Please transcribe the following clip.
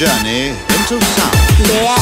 journey into sound. Yeah.